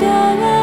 down.